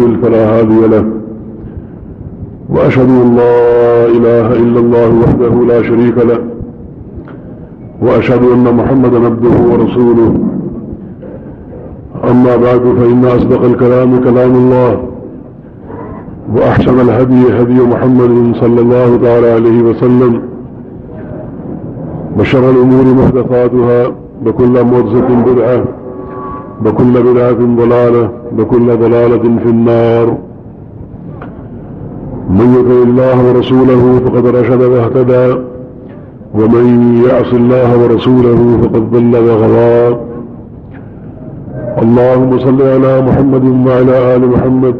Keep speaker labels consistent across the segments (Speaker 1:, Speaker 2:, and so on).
Speaker 1: يضلل فلا هادي له. وأشهد أن لا إله إلا الله وحده لا شريك له. وأشهد أن محمد عبده ورسوله. أما بعد، فإن أصدق الكلام كلام الله. وأحسن الهدي هدي محمد صلى الله تعالى عليه وسلم. وشر الأمور محدثاتها بكل مرزة بدعة. بكل بدعة ضلالة، بكل ضلالة في النار. من يطع الله ورسوله فقد رشد واهتدى، ومن يعص الله ورسوله فقد ضل وغضى. اللهم صل على محمد وعلى آل محمد،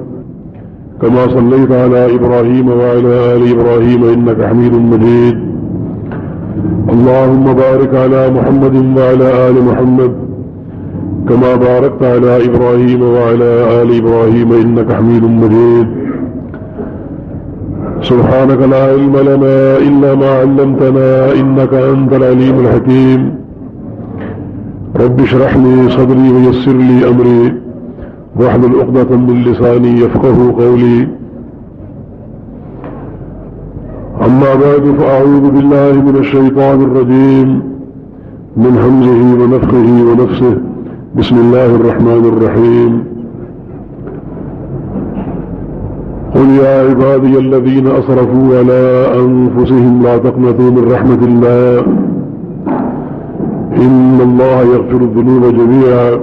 Speaker 1: كما صليت على إبراهيم وعلى آل إبراهيم، إنك حميد مجيد. اللهم بارك على محمد وعلى آل محمد كما باركت على إبراهيم وعلى آل إبراهيم إنك حميد مجيد. سبحانك لا علم لنا إلا ما علمتنا إنك أنت العليم الحكيم. رب اشرح لي صدري ويسر لي أمري. واحلل عقدة من لساني يفقه قولي. أما بعد، فأعوذ بالله من الشيطان الرجيم. من همزه ونفخه ونفسه. بسم الله الرحمن الرحيم. قل يا عبادي الذين أصرفوا على أنفسهم لا تقنطوا من رحمة الله. إن الله يغفر الذنوب جميعا.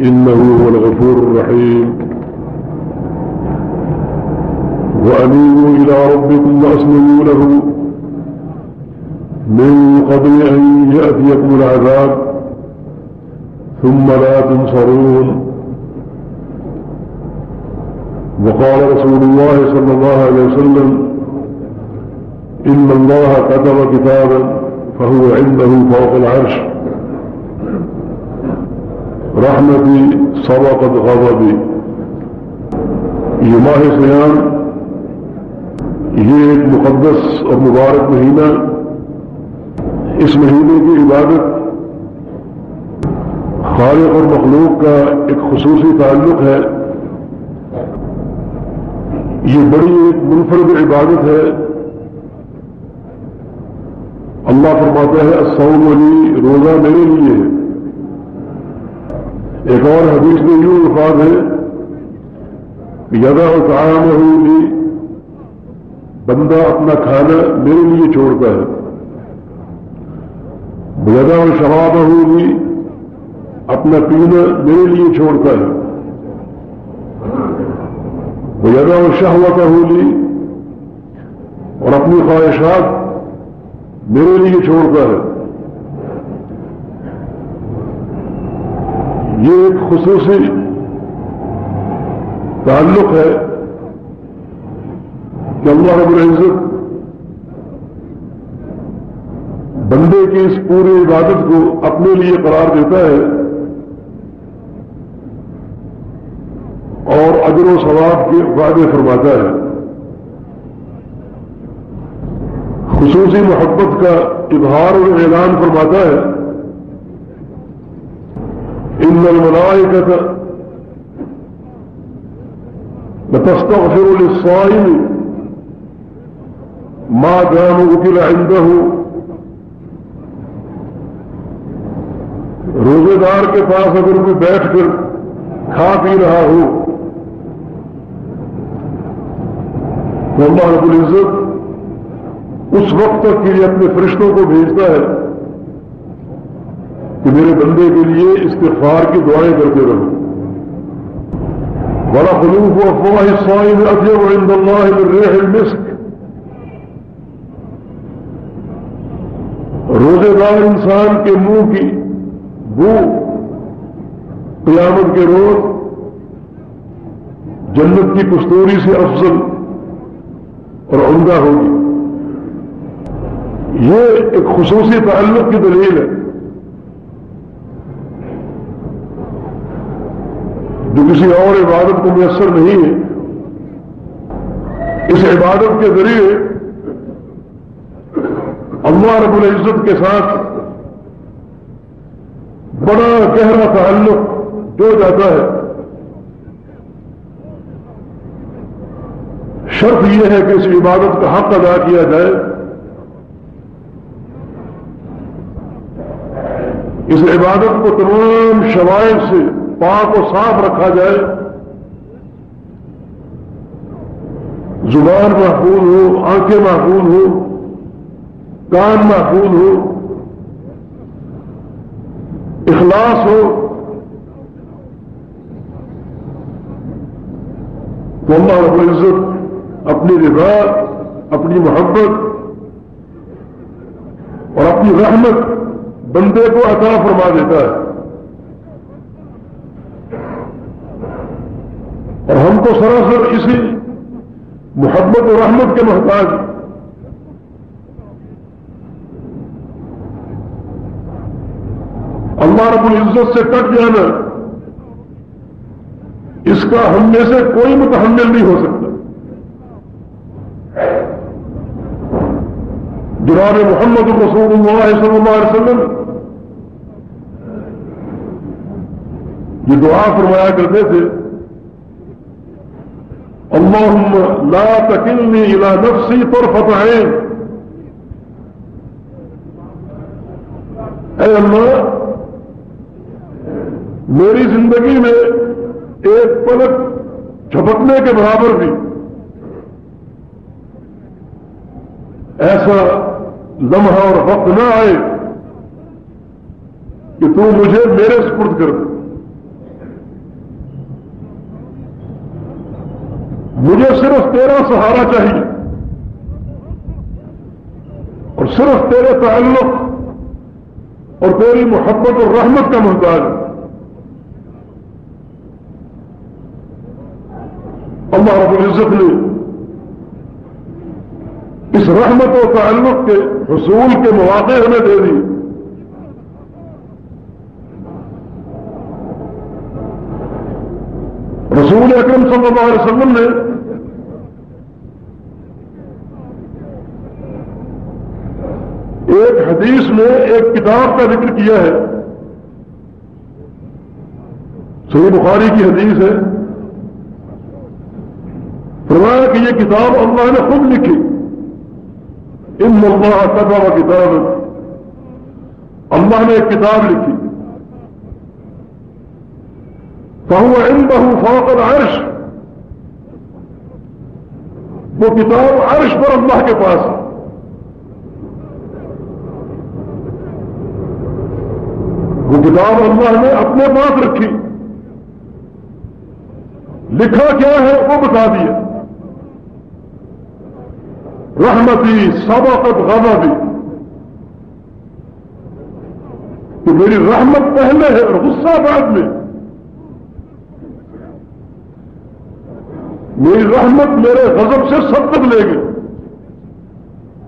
Speaker 1: إنه هو الغفور الرحيم. وأنيبوا إلى ربكم وأسلموا له. من قبل أن يأتيكم العذاب. ثم لا تنصرون. وقال رسول الله صلى الله عليه وسلم، إن الله كتب كتابا فهو عنده فوق العرش. رحمتي سبقت غضبي. یہ ماہ سیام، یہ ایک مقدس اور مبارک مہینہ، اس مہینے کی عبادت خالق اور مخلوق کا ایک خصوصی تعلق ہے۔ یہ بڑی ایک منفرد عبادت ہے۔ اللہ فرماتا ہے السوم علی روزہ میرے لیے ہے۔ ایک اور حدیث میں یوں الفاظ ہے یدا تعام ہوئی بندہ اپنا کھانا میرے لیے چھوڑتا ہے۔ یدا شراب ہوئی اپنا پینا میرے لیے چھوڑتا ہے۔ یدا شہوت ہولی اور اپنی خواہشات میرے لیے چھوڑتا ہے۔ یہ ایک خصوصی تعلق ہے کہ اللہ رب العزت بندے کی اس پوری عبادت کو اپنے لیے قرار دیتا ہے۔ اور اجر و ثواب کے وعدے فرماتا ہے۔ خصوصی محبت کا اظہار اور اعلان فرماتا ہے۔ ان الملائكة لتستغفر للصائم ما دام اكل عنده۔ روزے دار کے پاس اگر کوئی بیٹھ کر کھا پی رہا ہو تو اللہ رب العزت اس وقت تک کے لیے اپنے فرشتوں کو بھیجتا ہے کہ میرے بندے کے لیے استغفار کی دعائیں کرتے رہو۔ بڑا خلوف و افواہ سوائن اطیب عند اللہ ریح المسک روزے دار انسان کے منہ کی بو قیامت کے روز جنت کی کستوری سے افضل اور عمدہ ہوگی یہ ایک خصوصی تعلق کی دلیل ہے۔ جو کسی اور عبادت کو میسر نہیں ہے، اس عبادت کے ذریعے اللہ رب العزت کے ساتھ بڑا گہرا تعلق جو جاتا ہے۔ شرط یہ ہے کہ اس عبادت کا حق ادا کیا جائے۔ اس عبادت کو تمام شوائب سے پاک و صاف رکھا جائے۔ زبان محفوظ ہو، آنکھیں محفوظ ہو کان محفوظ ہو، اخلاص ہو۔ تو اللہ رب العزت اپنی رضا، اپنی محبت اور اپنی رحمت بندے کو عطا فرما دیتا ہے۔ اور ہم کو سراسر اسی محبت و رحمت کے محتاج۔ اللہ رب العزت سے کٹ جانا، اس کا ہم میں سے کوئی متحمل نہیں ہو سکتا۔ جناب محمد رسول اللہ صلی اللہ علیہ وسلم، یہ دعا فرمایا کرتے تھے، اللہم لا تکلنی الى نفسی طرفت عین اے اللہ، میری زندگی میں ایک پلک جھپکنے کے برابر بھی، ایسا لمحہ اور وقت نہ آئے کہ تو مجھے میرے سپرد کر دے۔ مجھے صرف تیرا سہارا چاہیے اور صرف تیرے تعلق اور تیری محبت اور رحمت کا محتاج۔ ہے اللہ رب العزت نے اس رحمت و تعلق کے حصول کے مواقع ہمیں دے دی۔ رسول اکرم صلی اللہ علیہ وسلم نے ایک حدیث میں ایک کتاب کا ذکر کیا ہے۔ صحیح بخاری کی حدیث ہے۔ فرمایا کہ یہ کتاب اللہ نے خود لکھی۔ ان اللہ تبا کتاب اللہ نے ایک کتاب لکھی. کہوں ان بہو فوق عرش وہ کتاب عرش پر اللہ کے پاس ہے. وہ کتاب اللہ نے اپنے پاس رکھی. لکھا کیا ہے وہ بتا دیا. رحمتی سبقت غضبی۔ کہ میری رحمت پہلے ہے اور غصہ بعد میں۔ میری رحمت میرے غضب سے سبقت لے گئی۔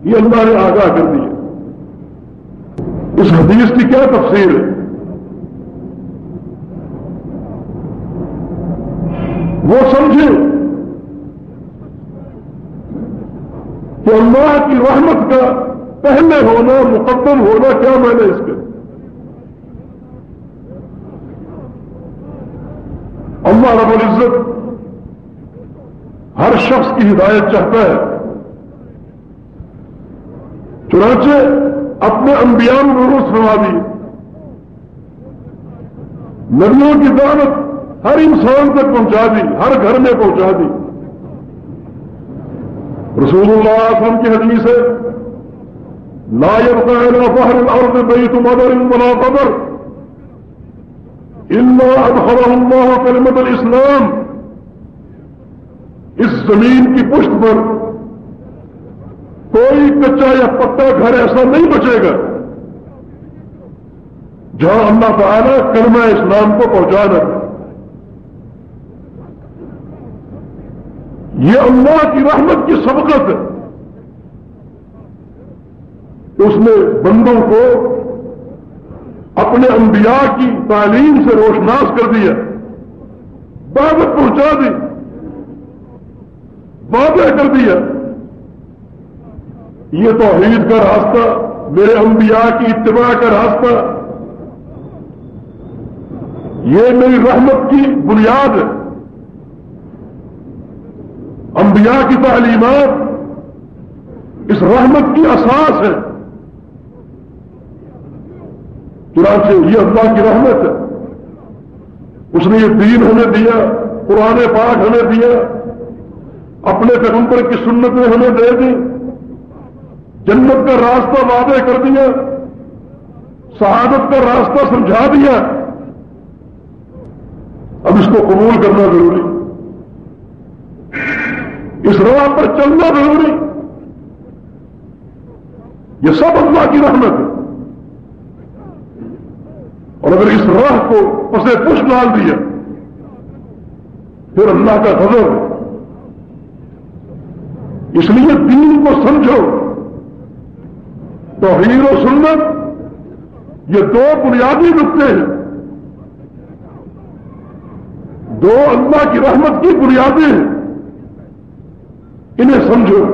Speaker 1: یہ اللہ نے آگاہ کر دیا اس حدیث کی کیا تفسیر ہے؟ وہ سمجھے کہ اللہ کی رحمت کا پہلے ہونا، مقدم ہونا کیا میں نے اس کے؟ اللہ رب العزت ہر شخص کی ہدایت چاہتا ہے۔ چنانچہ اپنے انبیاء روز فرما دی۔ ندیوں کی دعوت ہر انسان تک پہنچا دی، ہر گھر میں پہنچا دی۔ رسول اللہ علیہ وسلم کی حدیث ہے، لا يبقى على ظهر الارض بيت مدر ولا قبر الا ادخله الله كلمة الاسلام اس زمین کی پشت پر کوئی کچا یا پکا گھر ایسا نہیں بچے گا جہاں اللہ تعالیٰ کلمہ اسلام کو پہنچا دے یہ اللہ کی رحمت کی سبقت ہے اس نے بندوں کو اپنے انبیاء کی تعلیم سے روشناس کر دیا، دعوت پہنچا دی، واضح کر دیا۔ یہ توحید کا راستہ، میرے انبیاء کی اتباع کا راستہ۔ یہ میری رحمت کی بنیاد ہے۔ انبیاء کی تعلیمات اس رحمت کی اساس ہے۔ چنانچہ یہ اللہ کی رحمت ہے۔ اس نے یہ دین ہمیں دیا، قرآن پاک ہمیں دیا، اپنے پیغمبر کی سنت نے ہمیں دے دی، جنت کا راستہ وعدے کر دیا شہادت کا راستہ سمجھا دیا۔ اب اس کو قبول کرنا ضروری۔ اس راہ پر چلنا ضروری یہ سب اللہ کی رحمت ہے۔ اور اگر اس راہ کو پسے پش ڈال دیا، پھر اللہ کا غضب اس لیے دین کو سمجھو۔ تو و سنت، یہ دو بنیادی نقطے ہیں۔ دو اللہ کی رحمت کی بنیادیں ہیں۔ انہیں سمجھو۔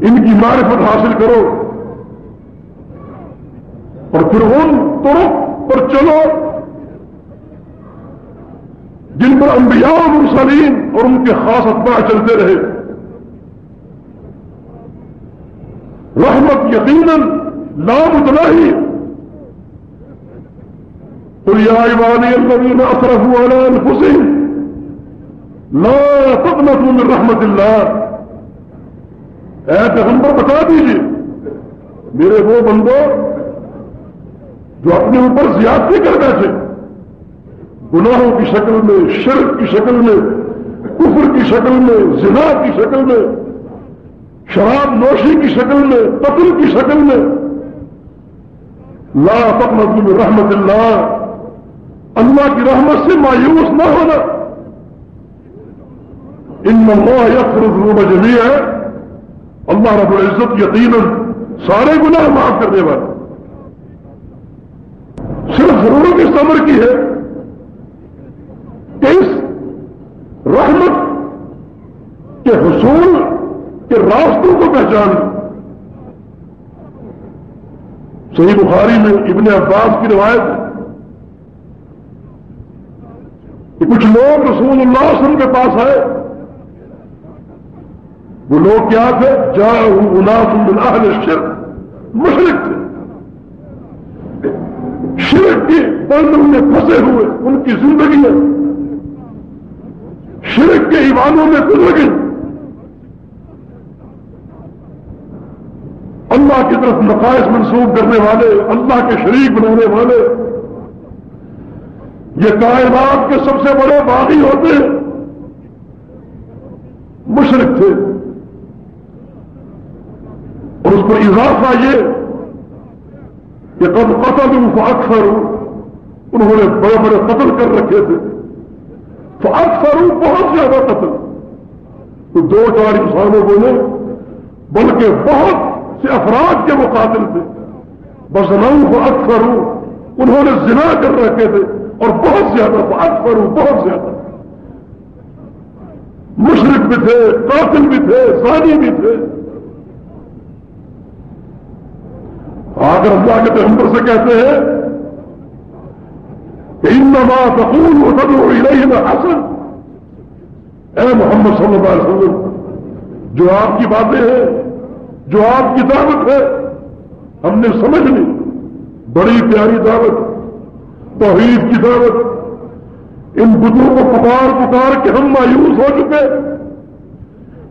Speaker 1: ان کی معرفت حاصل کرو۔ اور پھر ان طرق پر چلو۔ جن پر انبیاء و مرسلین اور ان کے خاص اتباع چلتے رہے۔ رحمت یقیناً لام اتلاحی عبادی الذين اصرفوا على انفسهم لا تقنطوا من رحمت اللہ اے پیغمبر، بتا دیجیے میرے وہ بندوں جو اپنے اوپر زیادتی کر بیٹھے، گناہوں کی شکل میں، شرک کی شکل میں، کفر کی شکل میں، زنا کی شکل میں، شراب نوشی کی شکل میں، قتل کی شکل میں، لا تقنط من رحمت اللہ اللہ کی رحمت سے مایوس نہ ہونا۔ ان اللہ یکفر الذنوب جميعا. ہے اللہ رب العزت یقیناً سارے گناہ معاف کرنے والا صرف ضرورت اس عمر کی ہے کہ اس رحمت کے حصول کے راستوں کو پہچان. صحیح بخاری میں ابن عباس کی روایت ہے کہ کچھ لوگ رسول اللہ وسلم کے پاس آئے وہ لوگ کیا تھے؟ جا اناس اہل شرک مشرق تھے۔ شرک کی بندوں میں پھنسے ہوئے، ان کی زندگی شرک کے ایمانوں میں گزر گئی۔ اللہ کی طرف نقائص منسوخ کرنے والے، اللہ کے شریک بنانے والے۔ یہ کائنات کے سب سے بڑے باغی ہوتے ہیں۔ مشرق تھے۔ اور اس پر اضافہ یہ کہ قد قتل اکثر انہوں نے بڑے بڑے قتل کر رکھے تھے۔ تو اکثر بہت زیادہ قتل۔ تو دو چار انسانوں کو نے بلکہ بہت سے افراد کے مقاتل تھے۔ بس کو اکثر انہوں نے زنا کر رکھے تھے۔ اور بہت زیادہ اکثر بہت زیادہ۔ مشرق بھی تھے، قاتل بھی تھے سانی بھی تھے۔ اگر اللہ کے پیغمبر سے کہتے ہیں کہ ان تقول تدعو الیہنا حسن۔ اے محمد صلی اللہ علیہ وسلم، جو آپ کی باتیں ہیں، جو آپ کی دعوت ہے، ہم نے سمجھ لی۔ بڑی پیاری دعوت، توحید کی دعوت۔ ان بدھوں کو پکار پکار کے ہم مایوس ہو چکے۔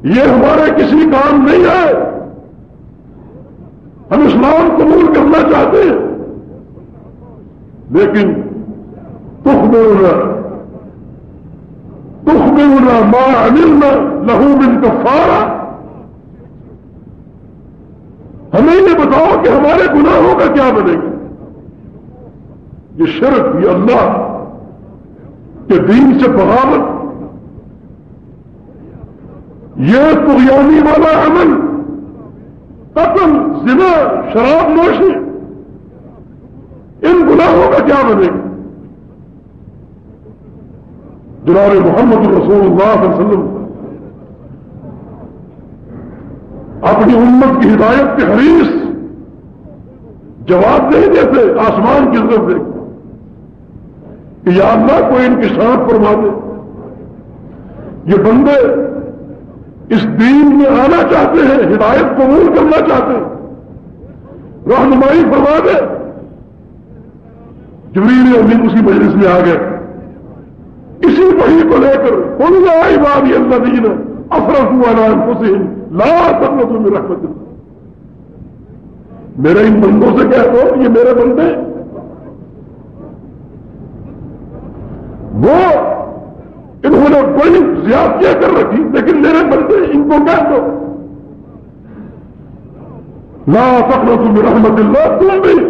Speaker 1: یہ ہمارے کسی کام نہیں ہے ہم اسلام قبول کرنا چاہتے ہیں۔ لیکن تخ میں ہونا تخ میں ہونا ماں انلنا لہو بن کفارا ہمیں یہ بتاؤ کہ ہمارے گناہوں کا کیا بنے گا؟ یہ شرک، یہ اللہ کے دین سے بغاوت۔ یہ تغیانی والا عمل۔ قتل زنا، شراب نوشی، ان گناہوں کا کیا بنے؟ گا جناب محمد رسول اللہ علیہ وسلم، اپنی امت کی ہدایت کے حریص، جواب نہیں دیتے، آسمان کی طرف دیکھ کہ یا اللہ کوئی ان کی شرط فرما دے۔ یہ بندے اس دین میں آنا چاہتے ہیں، ہدایت قبول کرنا چاہتے ہیں۔ رہنمائی فرما دے۔ جبریل امین اسی مجلس میں آ گئے۔ اسی وحی کو لے کر آئی بات یہ اللہ دین افرت ہوا نام حسین لا سب تم رحمت میرے ان بندوں سے کہہ دو یہ میرے بندے۔ وہ انہوں نے بڑی زیادتیاں کر رکھی، لیکن میرے بندے ان کو کہہ دو۔ لا فخر تم رحمت اللہ تم بھی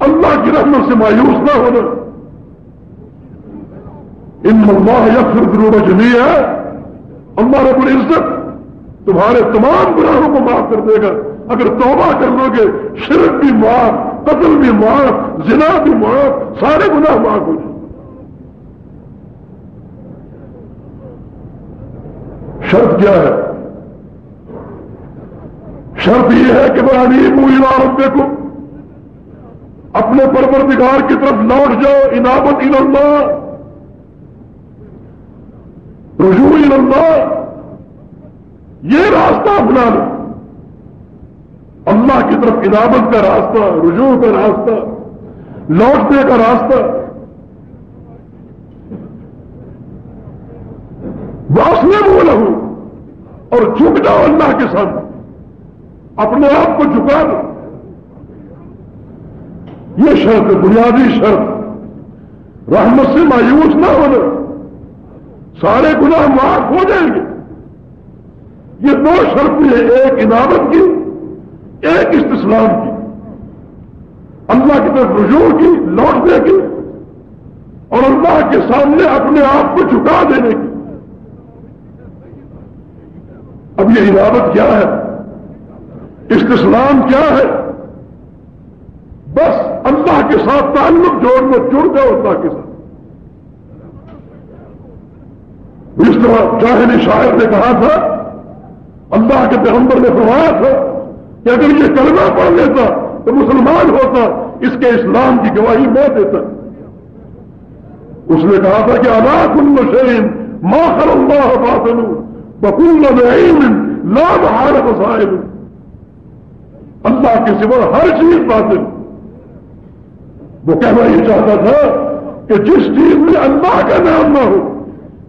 Speaker 1: اللہ کی رحمت سے مایوس نہ ہونا۔ ان اللہ یکفر ضرور جمی ہے اللہ رب العزت تمہارے تمام گناہوں کو معاف کر دے گا۔ اگر توبہ کر لو گے، شرک بھی معاف، قتل بھی معاف، زنا بھی معاف، سارے گناہ معاف ہو جائیں۔ شرط کیا ہے؟ شرط یہ ہے کہ بڑا نہیں پوری عمارت دیکھو اپنے پروردگار کی طرف لوٹ جاؤ انعامت اللہ۔ رجوع اللہ۔ یہ راستہ اپنا لو۔ اللہ کی طرف انعامت کا راستہ، رجوع کا راستہ، لوٹنے کا راستہ۔ واسلے بول ہوں اور جھک جاؤ اللہ کے ساتھ اپنے آپ کو جھکا دو۔ یہ شرط بنیادی شرط۔ رحمت سے مایوس نہ ہونا سارے گناہ معاف ہو جائیں گے۔ یہ دو شرطیں ہیں، ایک انعامت کی، ایک استسلام کی۔ اللہ کی طرف رجوع کی، لوٹنے کی اور اللہ کے سامنے اپنے آپ کو جھکا دینے کی۔ اب یہ عبادت کیا ہے؟ استسلام کیا ہے؟ بس اللہ کے ساتھ تعلق جوڑنا جڑ جاؤ اللہ کے ساتھ۔ اس طرح چاہے شاعر نے کہا تھا، اللہ کے پیغمبر نے فرمایا تھا کہ اگر یہ کلمہ پڑھ لیتا تو مسلمان ہوتا، اس کے اسلام کی گواہی میں دیتا۔ اس نے کہا تھا کہ اللہ کل شرین ماخر اللہ باطن بکول لا محال مسائل اللہ کے سوا ہر چیز باطل۔ وہ کہنا یہ چاہتا تھا کہ جس چیز میں اللہ کا نام نہ ہو،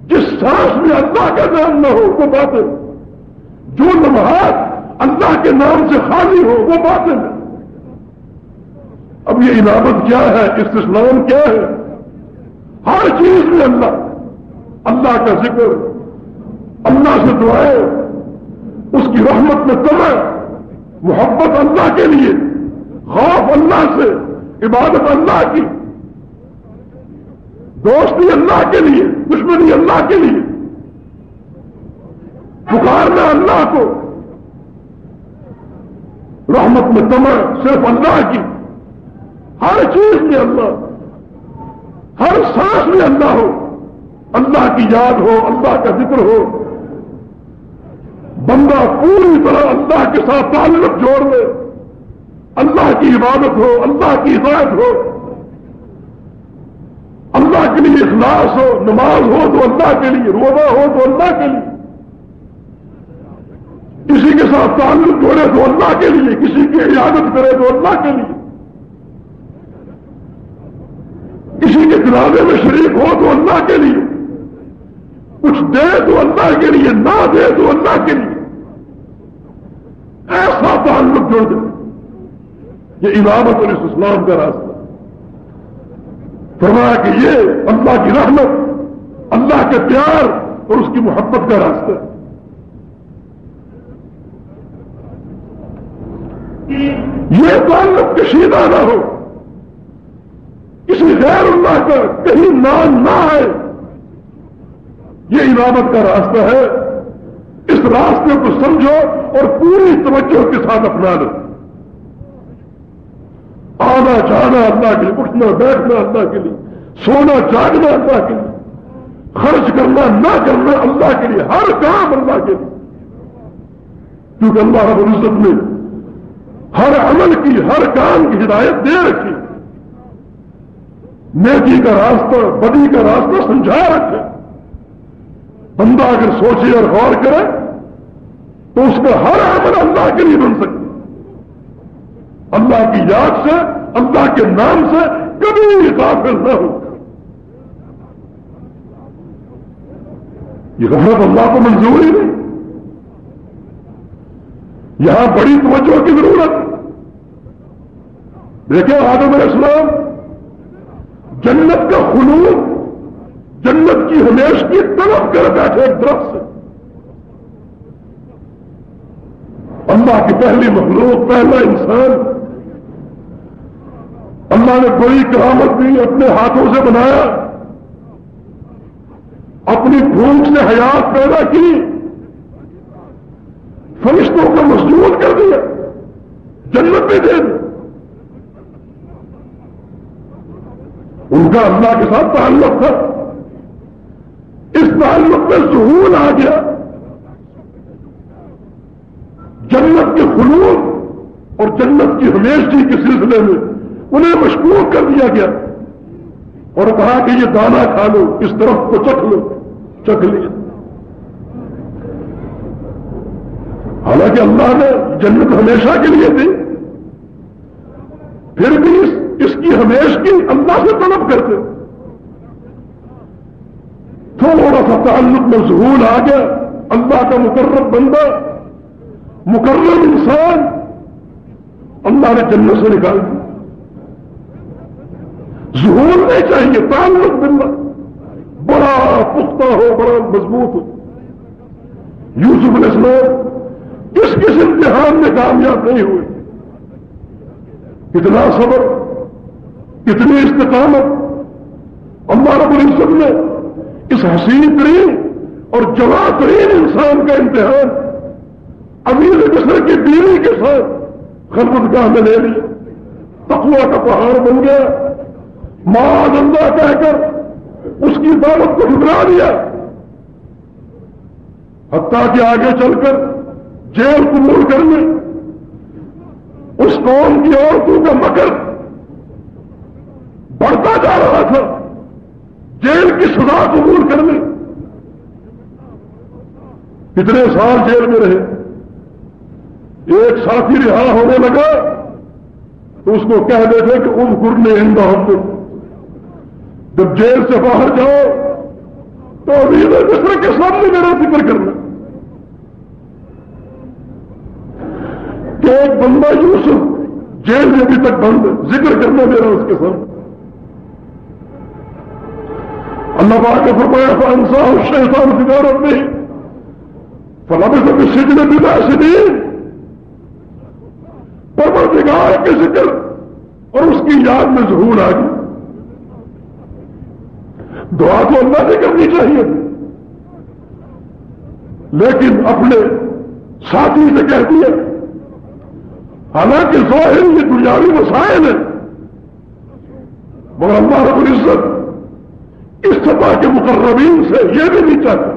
Speaker 1: جس سانس میں اللہ کا نام نہ ہو، وہ باطل۔ جو لمحات اللہ کے نام سے خالی ہو، وہ باطل۔ ہے اب یہ عبادت کیا ہے؟ استسلام کیا ہے؟ ہر چیز میں اللہ۔ اللہ کا ذکر۔ اللہ سے دعائیں اس کی رحمت میں تمہ محبت اللہ کے لیے، خوف اللہ سے، عبادت اللہ کی۔ دوستی اللہ کے لیے، دشمنی اللہ کے لیے۔ پکارنا اللہ کو۔ رحمت میں تمہ صرف اللہ کی۔ ہر چیز میں اللہ۔ ہر سانس میں اللہ ہو۔ اللہ کی یاد ہو، اللہ کا ذکر ہو۔ بندہ پوری طرح اللہ کے ساتھ تعلق جوڑ لے۔ اللہ کی عبادت ہو، اللہ کی ہدایت ہو۔ اللہ کے لیے اخلاص ہو، نماز ہو تو اللہ کے لیے، روزہ ہو تو اللہ کے لیے۔ کسی کے ساتھ تعلق جوڑے تو اللہ کے لیے، کسی کی عیادت کرے تو اللہ کے لیے۔ کسی کے جنازے میں شریک ہو تو اللہ کے لیے۔ کچھ دے تو اللہ کے لیے، نہ دے تو اللہ کے لیے۔ ایسا تعلق جوڑ دے۔ یہ عبادت اور اس اسلام کا راستہ۔ فرمایا کہ یہ اللہ کی رحمت، اللہ کے پیار اور اس کی محبت کا راستہ۔ ہے یہ تعلق کشیدہ نہ ہو۔ کسی غیر اللہ کا کہیں نام نہ آئے۔ یہ عبادت کا راستہ ہے۔ اس راستے کو سمجھو اور پوری توجہ کے ساتھ اپنا لو۔ آنا جانا اللہ کے لیے، اٹھنا بیٹھنا اللہ کے لیے، سونا جاگنا اللہ کے لیے۔ خرچ کرنا، نہ کرنا اللہ کے لیے، ہر کام اللہ کے لیے۔ کیونکہ اللہ رب العزت نے ہر عمل کی، ہر کام کی ہدایت دے رکھی۔ نیکی کا راستہ، بدی کا راستہ سمجھا رکھا۔ بندہ اگر سوچے اور غور کرے تو اس کا ہر عمل اللہ کے لیے بن سکتا اللہ کی یاد سے، اللہ کے نام سے کبھی غافل نہ ہو۔ یہ غفرت اللہ کو منظور ہی نہیں۔ یہاں بڑی توجہ کی ضرورت دیکھیں آدم علیہ السلام جنت کا خلوص جنت کی ہمیش کی طرف کر بیٹھے درخت سے۔ اللہ کی پہلی مخلوق، پہلا انسان۔ اللہ نے بڑی کرامت بھی اپنے ہاتھوں سے بنایا۔ اپنی بھوک سے حیات پیدا کی۔ فرشتوں کو مضبوط کر دیا۔ جنت بھی دے دی۔ ان کا اللہ کے ساتھ تعلق تھا۔ اس تعلق میں ظہور آ گیا۔ جنت کے خلوص اور جنت کی ہمیشگی کے سلسلے میں انہیں مشکور کر دیا گیا۔ اور کہا کہ یہ دانا کھا لو، اس طرف کو چکھ لو۔ چکھ لیا۔ حالانکہ اللہ نے جنت ہمیشہ کے لیے دی۔ پھر بھی اس اس کی ہمیش کی اللہ سے طلب کرتے۔ تھوڑا سا تعلق میں ظہور آ گیا اللہ کا مقرر بندہ مقرر انسان، اللہ نے جنت سے نکال دیا۔ ظہور نہیں چاہیے تعلق باللہ۔ بڑا پختہ ہو، بڑا مضبوط ہو۔ یوسف علیہ السلام کس کس امتحان میں کامیاب نہیں ہوئے۔ کتنا صبر کتنی استقامت۔ اللہ رب العزت نے اس حسین ترین اور جواب ترین انسان کا امتحان امیر مصر کی بیوی کے ساتھ خلبت گاہ میں لے لیا۔ تقوا کا پہاڑ بن گیا۔ ماں اللہ کہہ کر اس کی دعوت کو ٹھکرا دیا۔ حتیٰ کہ آگے چل کر جیل قبول کرنے اس قوم کی عورتوں کا مکر بڑھتا جا رہا تھا۔ جیل کی سزا قبول کرنے کتنے سال جیل میں رہے۔ ایک ساتھی رہا ہونے لگا۔ تو اس کو کہہ دیتے کہ ان کرنے ہندو ہم جب جیل سے باہر جاؤ تو ابھی طرح کے سامنے میرا ذکر کرنا کہ ایک بندہ یوسف جیل میں ابھی تک بند ذکر کرنا میرا اس کے سامنے۔ اللہ باغ کے فرمایا فانسا شیطان فکارت نہیں فلابے سے سجنے بھی ایسے نہیں پروردگار کے ذکر اور اس کی یاد میں ضرور آ گئی۔ دعا تو اللہ سے کرنی چاہیے۔ لیکن اپنے ساتھی سے کہہ دیا، حالانکہ ظاہر یہ دنیاوی مسائل ہیں، مگر اللہ رب العزت اس سطح کے مقربین سے یہ بھی نہیں چاہتا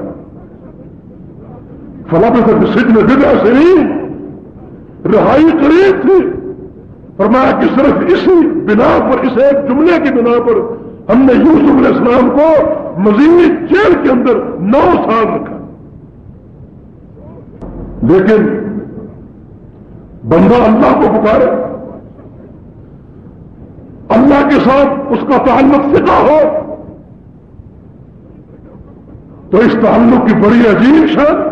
Speaker 1: فلاں سج میں بدا سے نہیں رہائی قریب تھی فرمایا کہ صرف اسی بنا پر، اس ایک جملے کی بنا پر ہم نے یوسف علیہ السلام کو مزید جیل کے اندر نو سال رکھا۔ لیکن بندہ اللہ کو پکارے، اللہ کے ساتھ اس کا تعلق فکا ہو تو اس تعلق کی بڑی عجیب شان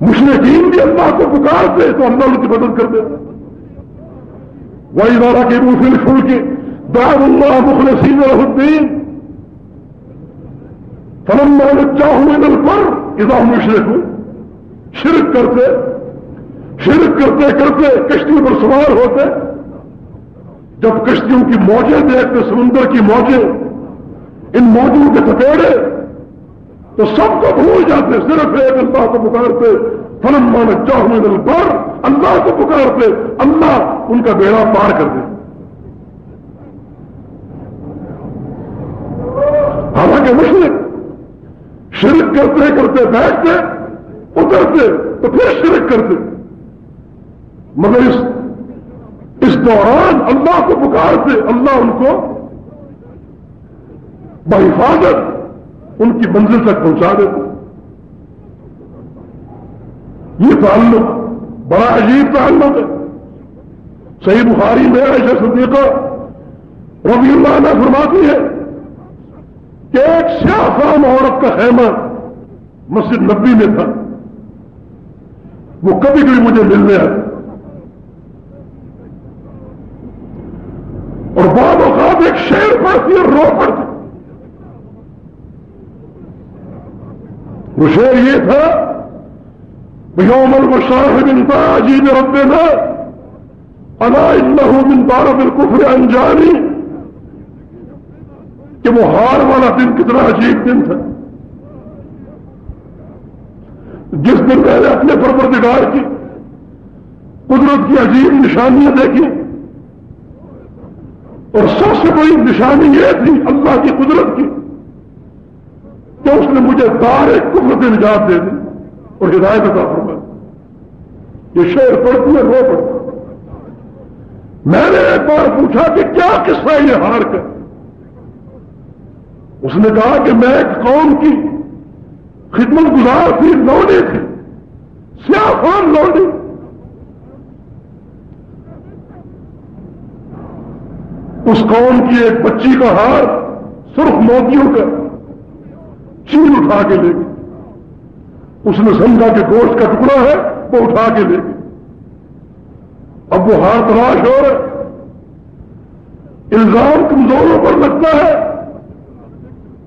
Speaker 1: مشرقین بھی اللہ کو پکارتے تو اللہ ان کی مدد کر دیتا وہی ادارہ کے روفل پھول کے دار اللہ مخلصین الدین فلم چاہوں دل پر ادا مشرق ہوں شرک کرتے شرک کرتے کرتے کشتی پر سوار ہوتے۔ جب کشتیوں کی موجیں دیکھتے، سمندر کی موجیں ان موجوں کے تپیڑے تو سب کو بھول جاتے، صرف ایک اللہ کو پکارتے، فلم مان چاہنے دل پر اللہ کو پکارتے، اللہ ان کا بیڑا پار کر دے۔ حالانکہ مشرق شرک کرتے کرتے بیٹھتے، اترتے تو پھر شرک کرتے۔ مگر اس اس دوران اللہ کو پکارتے، اللہ ان کو بحفاظت ان کی منزل تک پہنچا دیتے یہ تعلق بڑا عجیب تعلق ہے۔ صحیح بخاری میں ایسے صدیقہ رضی اللہ عنہ فرماتی ہے کہ ایک سیاہ فام عورت کا خیمہ مسجد نبی میں تھا۔ وہ کبھی کبھی مجھے ملنے آئے۔ اور بعض اوقات ایک شیر پڑتی اور رو پڑتی۔ وہ شیر یہ تھا یوم المشاہد انتا عجیب ربنا انا انہو من طارب الكفر انجانی کہ وہ ہار والا دن کتنا عجیب دن تھا جس دن میں نے اپنے پروردگار کی قدرت کی عجیب نشانیاں دیکھی اور سب سے بڑی نشانی یہ تھی اللہ کی قدرت کی۔ کہ اس نے مجھے دار کفر نجات دے دی اور ہدایت عطا فرمائی۔ یہ شعر پڑھتی ہے رو پڑھتی میں نے ایک بار پوچھا کہ کیا قصہ یہ ہار کر؟ اس نے کہا کہ میں ایک قوم کی خدمت گزار تھی لوڈی تھی۔ سیاہ فان لوڈی اس قوم کی ایک بچی کا ہار سرخ موتیوں کا۔ چین اٹھا کے لے گئی اس نے سمجھا کہ گوشت کا ٹکڑا ہے، وہ اٹھا کے لے گئی اب وہ ہار تلاش ہو رہا الزام کمزوروں پر لگتا ہے۔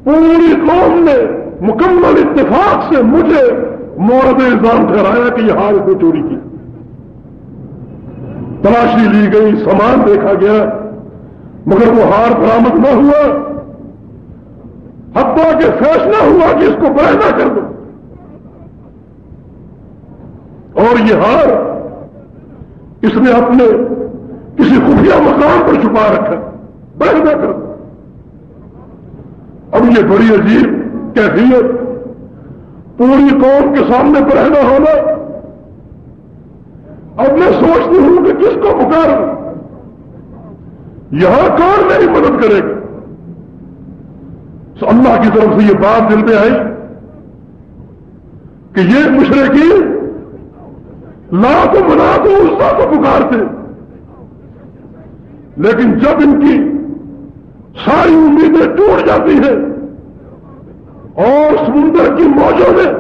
Speaker 1: پوری قوم نے مکمل اتفاق سے مجھے مورد الزام ٹھہرایا کہ یہ ہار اس نے چوری کی۔ تلاشی لی گئی، سامان دیکھا گیا، مگر وہ ہار برامد نہ ہوا۔ حتیٰ کہ فیصلہ ہوا کہ اس کو بہنا کر دو اور یہ ہار اس نے اپنے کسی خفیہ مقام پر چھپا رکھا۔ بہنا کر دو اب یہ بڑی عجیب کیفیت پوری قوم کے سامنے پرہنا ہونا۔ اب میں سوچتی ہوں کہ کس کو پکار یہاں کون میری مدد کرے گا؟ اللہ کی طرف سے یہ بات دل میں آئی کہ یہ مشرقی لا تو منا تو اس کو پکارتے۔ لیکن جب ان کی ساری امیدیں ٹوٹ جاتی ہیں اور سمندر کی موجوں میں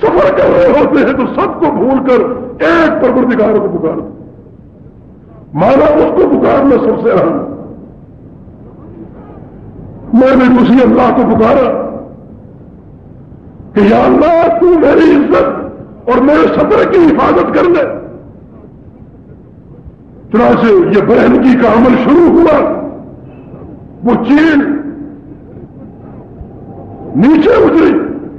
Speaker 1: سفر کر رہے ہوتے ہیں تو سب کو بھول کر ایک پروردگار کو پکار مانا اس کو پکارنا سب سے اہم۔ میں نے اسی اللہ کو پکارا کہ یا اللہ تو میری عزت اور میرے سطر کی حفاظت کر لے۔ چنانچہ یہ بہن کا عمل شروع ہوا۔ وہ چین نیچے اتری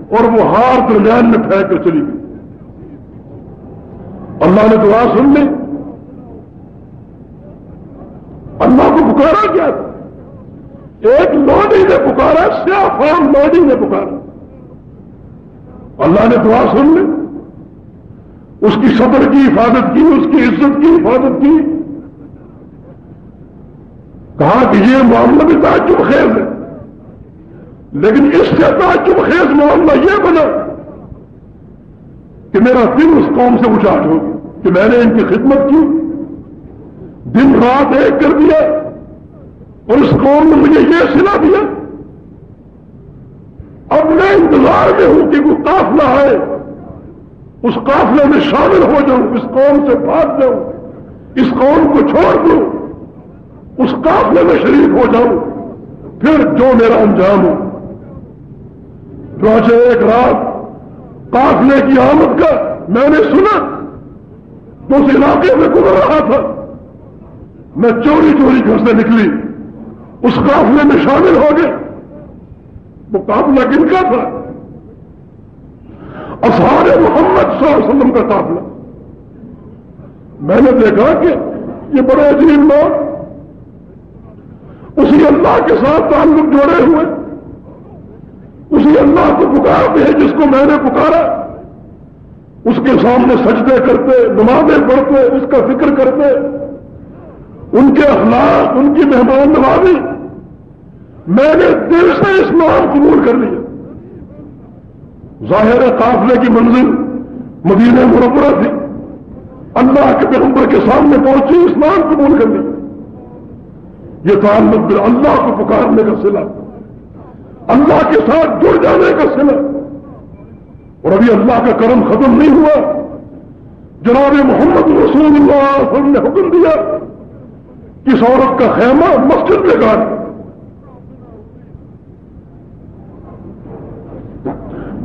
Speaker 1: اور وہ ہار درمیان میں پھینک کر چلی گئی۔ اللہ نے دعا سن لی۔ اللہ کو پکارا کیا تھا۔ ایک لوڈی نے پکارا سیاہ فام لوڈی نے پکارا۔ اللہ نے دعا سن لی۔ اس کی صبر کی، حفاظت کی، اس کی عزت کی، حفاظت کی۔ کہا کہ یہ معاملہ بھی تعجب خیز ہے۔ لیکن اس سے تعجب خیز معاملہ یہ بنا کہ میرا دل اس قوم سے اچاٹ ہو کہ میں نے ان کی خدمت کی۔ دن رات ایک کر دیا۔ اور اس قوم نے مجھے یہ سلا دیا۔ اب میں انتظار میں ہوں کہ وہ قافلہ ہے اس قافلے میں شامل ہو جاؤں، اس قوم سے بھاگ جاؤں، اس قوم کو چھوڑ دوں، اس قافلے میں شریک ہو جاؤں، پھر جو میرا انجام ہو۔ جو ایک رات قافلے کی آمد کا میں نے سنا، تو اس علاقے میں گزر رہا تھا۔ میں چوری چوری گھر سے نکلی۔ اس قافلے میں شامل ہو گئے۔ وہ قافلہ کن کا تھا؟ اصحاب محمد صلی اللہ علیہ وسلم کا قافلہ میں نے دیکھا کہ یہ بڑے عجیب لوگ اسی اللہ کے ساتھ تعلق جوڑے ہوئے۔ اسی اللہ کو پکارتے ہیں جس کو میں نے پکارا۔ اس کے سامنے سجدے کرتے، نمازیں پڑھتے، اس کا فکر کرتے۔ ان کے اخلاق، ان کی مہمان نوازی۔ میں نے دل سے اسلام قبول کر لیا۔ ظاہر قافلے کی منزل مدینہ مربرہ تھی۔ اللہ کے پیغمبر کے سامنے پہنچی اسلام قبول کر لیا۔ یہ تعلق بل اللہ کو پکارنے کا سلا۔ اللہ کے ساتھ جڑ جانے کا سلا۔ اور ابھی اللہ کا کرم ختم نہیں ہوا۔ جناب محمد رسول اللہ علیہ وسلم نے حکم دیا کہ اس عورت کا خیمہ مسجد میں گاڑ۔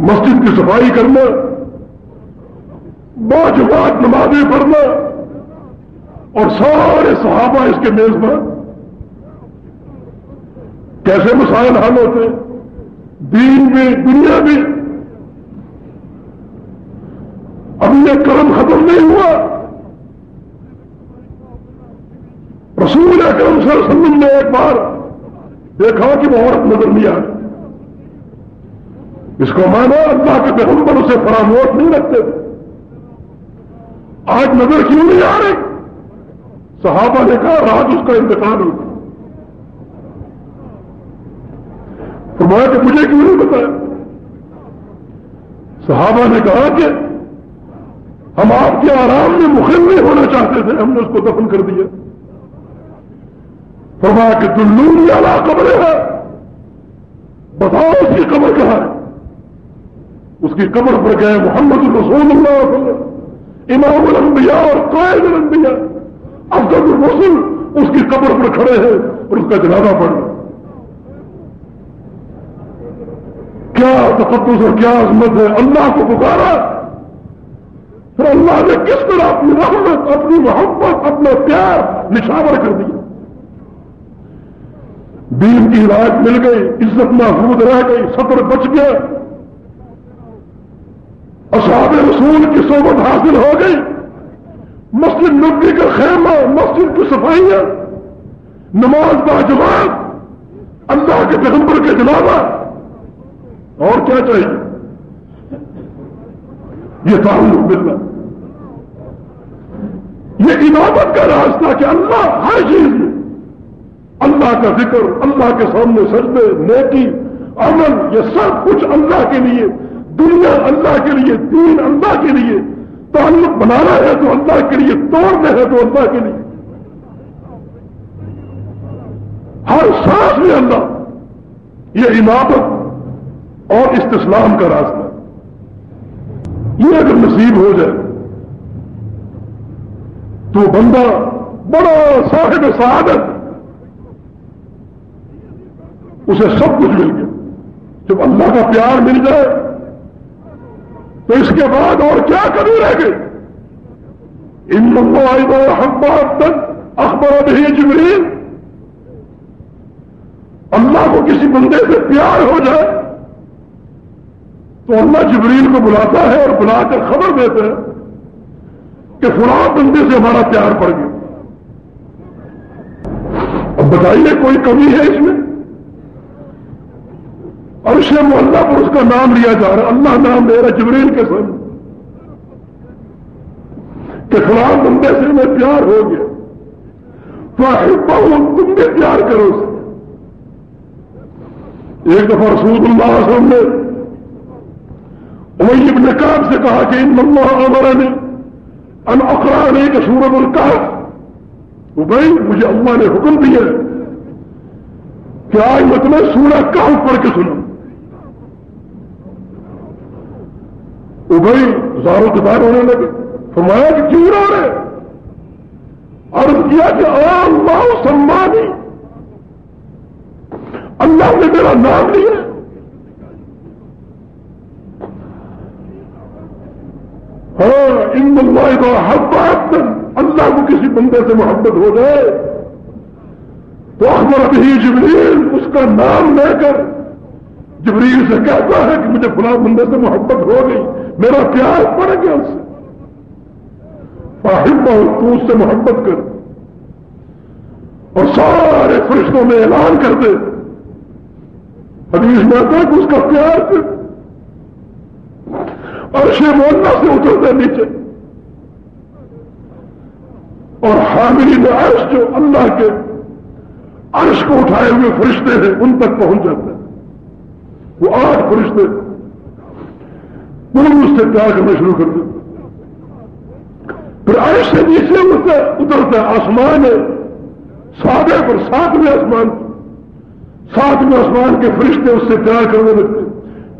Speaker 1: مسجد کی صفائی کرنا باجماعت نمازیں پڑھنا، اور سارے صحابہ اس کے میزبان کیسے مسائل حل ہوتے، دین میں، دنیا میں۔ اب یہ کرم ختم نہیں ہوا۔ رسول اکرم صلی اللہ علیہ وسلم نے ایک بار دیکھا کہ وہ عورت نظر نہیں آ رہی۔ اس کو مانا اللہ کے پیغمبر اسے فراموش نہیں رکھتے۔ تھے آج نظر کیوں نہیں آ رہی؟ صحابہ نے کہا رات اس کا انتقال ہوگا فرمایا کہ مجھے کیوں نہیں بتایا صحابہ نے کہا کہ ہم آپ کے آرام میں مخل نہیں ہونا چاہتے تھے، ہم نے اس کو دفن کر دیا۔ فرمایا کہ دلون والا قبر ہے۔ بتاؤ اس کی قبر کہاں ہے؟ اس کی قبر پر گئے محمد الرسول اللہ علیہ وسلم، امام الانبیاء اور قائد الانبیاء، افضل الرسول اس کی قبر پر کھڑے ہیں اور اس کا جنازہ پڑھ رہے کیا تقدس اور کیا عظمت ہے؟ اللہ کو پکارا۔ پھر اللہ نے کس طرح اپنی رحمت، اپنی محبت، اپنا پیار نشاور کر دیا؟ دین کی رات مل گئی، عزت محفوظ رہ گئی سطر بچ گیا۔ اصحاب رسول کی صحبت حاصل ہو گئی۔ مسجد نبی کا خیمہ، مسجد کی صفائیاں، نماز با جماعت، اللہ کے پیغمبر کے جنابہ۔ اور کیا چاہیے؟ یہ تعلق ملنا یہ عبادت کا راستہ کہ اللہ ہر چیز میں، اللہ کا ذکر، اللہ کے سامنے سجدے، نیکی، عمل، یہ سب کچھ اللہ کے لیے دنیا اللہ کے لیے، دین اللہ کے لیے، تعلق بنانا ہے تو اللہ کے لیے، توڑنا ہے تو اللہ کے لیے۔ ہر سانس میں اللہ، یہ عبادت اور استسلام کا راستہ۔ یہ اگر نصیب ہو جائے، تو بندہ بڑا صاحب سعادت، اسے سب کچھ مل گیا۔ جب اللہ کا پیار مل جائے تو اس کے بعد اور کیا کمی رہ گئی؟ ان لمبا اخبار تک اخبار نہیں جبریل۔ اللہ کو کسی بندے سے پیار ہو جائے تو اللہ جبریل کو بلاتا ہے اور بلا کر خبر دیتا ہے کہ فلاں بندے سے ہمارا پیار پڑ گیا۔ اب بتائیے کوئی کمی ہے اس میں؟ اور اسے اللہ پر اس کا نام لیا جا رہا اللہ نام دے رہا جبریل کے سن کہ فلاں بندے سے میں پیار ہو گیا۔ تو تم بھی پیار کرو اسے ایک دفعہ رسول اللہ علیہ وسلم نے وہی ابن کاب سے کہا کہ ان اللہ عمر نے ان اخرا نے کہ سورت الکاف وہ بھائی مجھے اللہ نے حکم دیا کہ آج مطلب سورہ کاف پڑھ کے سنو وہ بھائی زاروں ہونے لگے۔ فرمایا کہ کیوں رہا رہے عرض کیا کہ اللہ سمانی اللہ نے میرا نام لیا۔ ہاں ان اللہ کا حق اللہ کو کسی بندے سے محبت ہو جائے۔ تو اخبر ابھی جبریل، اس کا نام لے کر جبریل سے کہتا ہے کہ مجھے فلاں بندے سے محبت ہو گئی۔ میرا پیار پڑ گیا اس سے۔ فاہم بہت تو اس سے محبت کر۔ اور سارے فرشتوں میں اعلان کر دے۔ حدیث میں آتا کہ اس کا پیار کر۔ اور شیمولہ سے اترتے نیچے۔ اور حاملی عرش جو اللہ کے عرش کو اٹھائے ہوئے فرشتے ہیں، ان تک پہنچ جاتے ہیں۔ وہ آٹھ فرشتے پورے اس سے پیار کرنا شروع کر دیتے پھر عرش سے نیچے اترتا اترتا آسمان ہے سادے پر ساتویں آسمان ساتویں آسمان کے فرشتے اس سے پیار کرنے لگتے